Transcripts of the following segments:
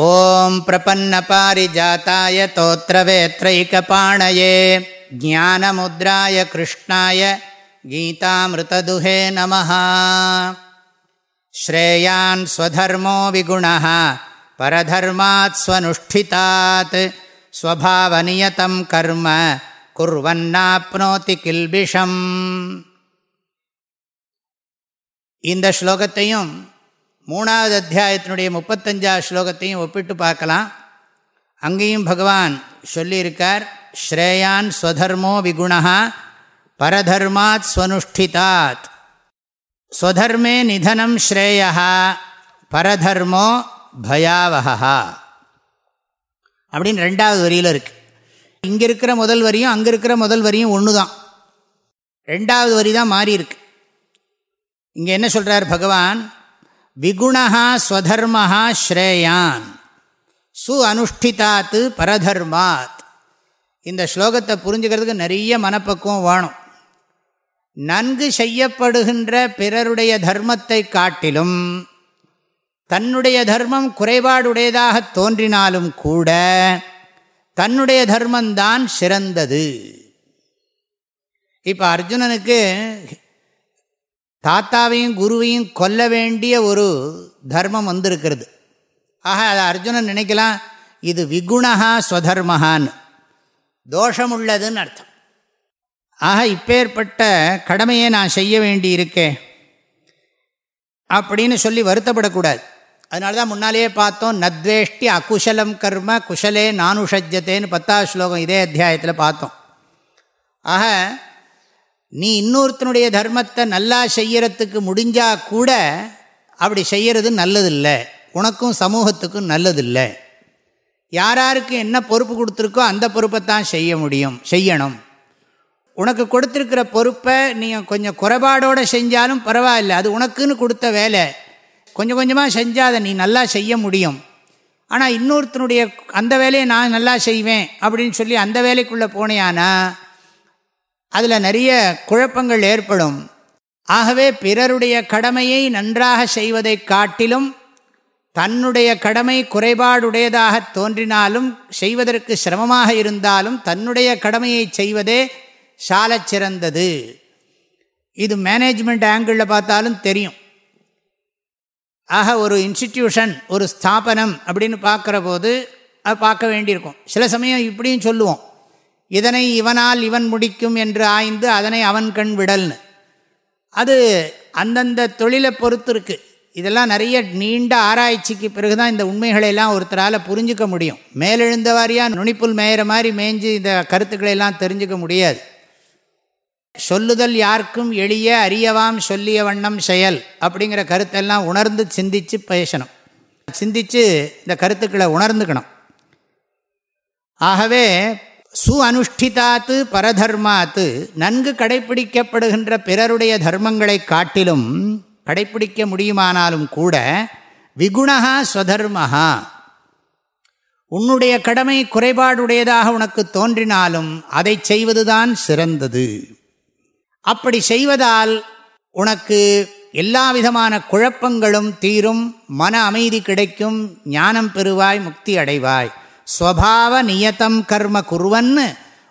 ॐ प्रपन्नपारिजाताय तोत्रवेत्रैकपाणये ज्ञानमुद्राय कृष्णाय गीतामृतदुहे नमः श्रेयान् स्वधर्मो विगुणः परधर्मात् स्वनुष्ठितात् स्वभावनियतं कर्म कुर्वन्नाप्नोति किल्बिषम् இந்த ஸ்லோகத்தையும் மூணாவது அத்தியாயத்தினுடைய முப்பத்தஞ்சா ஸ்லோகத்தையும் ஒப்பிட்டு பார்க்கலாம். அங்கேயும் பகவான் சொல்லியிருக்கார் ஸ்ரேயான் ஸ்வதர்மோ விகுணா பரதர்மாத் ஸ்வனுஷ்டிதாத். ஸ்வதர்மே நிதனம் ஸ்ரேயா பரதர்மோ பயாவகா அப்படின்னு ரெண்டாவது வரியில் இருக்கு. இங்கே இருக்கிற முதல் வரியும் அங்கே இருக்கிற முதல் வரியும் ஒன்று தான் ரெண்டாவது வரி தான் மாறி இருக்கு. இங்கே என்ன சொல்கிறார் பகவான்? விகுணா ஸ்வதர்மஹா ஸ்ரேயான். சு அனுஷ்டிதாத்து பரதர்மாத். இந்த ஸ்லோகத்தை புரிஞ்சுக்கிறதுக்கு நிறைய மனப்பக்குவம் வேணும். நன்கு செய்யப்படுகின்ற பிறருடைய தர்மத்தை காட்டிலும் தன்னுடைய தர்மம் குறைபாடுடையதாக தோன்றினாலும் கூட தன்னுடைய தர்மந்தான் சிறந்தது. இப்போ அர்ஜுனனுக்கு தாத்தாவையும் குருவையும் கொல்ல வேண்டிய ஒரு தர்மம் வந்திருக்கிறது. ஆக அதை அர்ஜுனன் நினைக்கலாம் இது விகுணகா ஸ்வதர்மஹான்னு. தோஷமுள்ளதுன்னு அர்த்தம். ஆக இப்பேற்பட்ட கடமையை நான் செய்ய வேண்டி இருக்கேன் அப்படின்னு சொல்லி வருத்தப்படக்கூடாது. அதனால தான் முன்னாலேயே பார்த்தோம் நத்வேஷ்டி அகுஷலம் கர்ம குஷலே நானுஷஜத்தேன்னு பத்தாவது ஸ்லோகம் இதே அத்தியாயத்தில் பார்த்தோம். ஆக நீ இன்னொருத்தனுடைய தர்மத்தை நல்லா செய்யறதுக்கு முடிஞ்சா கூட அப்படி செய்யறது நல்லதில்லை. உனக்கும் சமூகத்துக்கும் நல்லதில்லை. யாராருக்கு என்ன பொறுப்பு கொடுத்துருக்கோ அந்த பொறுப்பை தான் செய்ய முடியும் செய்யணும். உனக்கு கொடுத்துருக்கிற பொறுப்பை நீங்கள் கொஞ்சம் குறைபாடோடு செஞ்சாலும் பரவாயில்ல. அது உனக்குன்னு கொடுத்த வேலை. கொஞ்சம் கொஞ்சமாக செஞ்சால் அதை நீ நல்லா செய்ய முடியும். ஆனால் இன்னொருத்தனுடைய அந்த வேலையை நான் நல்லா செய்வேன் அப்படின்னு சொல்லி அந்த வேலைக்குள்ளே போனேயானா அதில் நிறைய குழப்பங்கள் ஏற்படும். ஆகவே பிறருடைய கடமையை நன்றாக செய்வதை காட்டிலும் தன்னுடைய கடமை குறைபாடுடையதாக தோன்றினாலும் செய்வதற்கு சிரமமாக இருந்தாலும் தன்னுடைய கடமையை செய்வதே சாலச் சிறந்தது. இது மேனேஜ்மெண்ட் ஆங்கிளில் பார்த்தாலும் தெரியும். ஆக ஒரு இன்ஸ்டிடியூஷன் ஒரு ஸ்தாபனம் அப்படின்னு பார்க்குற போது அது பார்க்க வேண்டியிருக்கும். சில சமயம் இப்படியும் சொல்லுவோம். இதனை இவனால் இவன் முடிக்கும் என்று ஆய்ந்து அதனை அவன் கண் விடல்னு. அது அந்தந்த தொழிலை பொறுத்து இருக்குது இதெல்லாம் நிறைய நீண்ட ஆராய்ச்சிக்கு பிறகு தான் இந்த உண்மைகளையெல்லாம் ஒருத்தரால் புரிஞ்சிக்க முடியும். மேலெழுந்த வாரியாக நுனிப்புல் மேயிற மாதிரி மேய்ஞ்சு இந்த கருத்துக்களை எல்லாம் தெரிஞ்சுக்க முடியாது. சொல்லுதல் யாருக்கும் எளிய அறியவாம் சொல்லிய வண்ணம் செயல் அப்படிங்கிற கருத்தெல்லாம் உணர்ந்து சிந்தித்து பேசணும். சிந்தித்து இந்த கருத்துக்களை உணர்ந்துக்கணும். ஆகவே சு அனுஷ்டிதாத்து பரதர்மாத்து நன்கு கடைப்பிடிக்கப்படுகின்ற பிறருடைய தர்மங்களை காட்டிலும் கடைப்பிடிக்க முடியுமானாலும் கூட விகுணகா ஸ்வதர்மஹா. உன்னுடைய கடமை குறைபாடுடையதாக உனக்கு தோன்றினாலும் அதை செய்வதுதான் சிறந்தது. அப்படி செய்வதால் உனக்கு எல்லா விதமான குழப்பங்களும் தீரும் மன அமைதி கிடைக்கும் ஞானம் பெறுவாய் முக்தி அடைவாய். ஸ்வபாவ நியத்தம் கர்ம குருவன்னு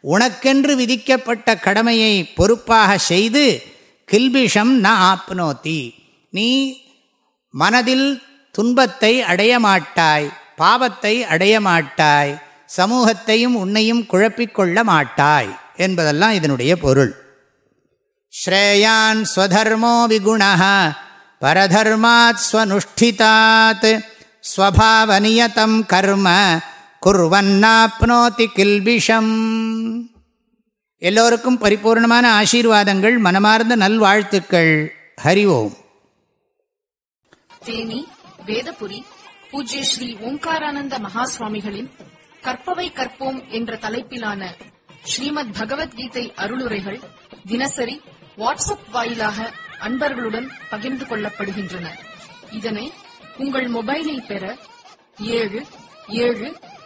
உனக்கென்று விதிக்கப்பட்ட கடமையை பொறுப்பாக செய்து கில்பிஷம் ந ஆப்னோத்தி. நீ மனதில் துன்பத்தை அடைய மாட்டாய் பாவத்தை அடைய மாட்டாய் சமூகத்தையும் உன்னையும் குழப்பிக்கொள்ள மாட்டாய் என்பதெல்லாம் இதனுடைய பொருள். ஸ்ரேயான் ஸ்வதர்மோ விகுண பரதர்மாத் ஸ்வனுஷ்டிதாத் ஸ்வபாவனியதம் கர்ம குர்வன்னாப்னோதி கில்பிஷம். எல்லோருக்கும் பரிபூர்ணமான ஆசீர்வாதங்கள் மனமார்ந்த நல்வாழ்த்துக்கள். ஹரி ஓம். தேனி வேதபுரி பூஜ்ய ஸ்ரீ ஓம்காரானந்த மகா சுவாமிகளின் கற்பவை கற்போம் என்ற தலைப்பிலான ஸ்ரீமத் பகவத்கீதை அருளுரைகள் தினசரி வாட்ஸ்அப் வாயிலாக அன்பர்களுடன் பகிர்ந்து கொள்ளப்படுகின்றன. இதனை உங்கள் மொபைலில் பெற ஏழு ஏழு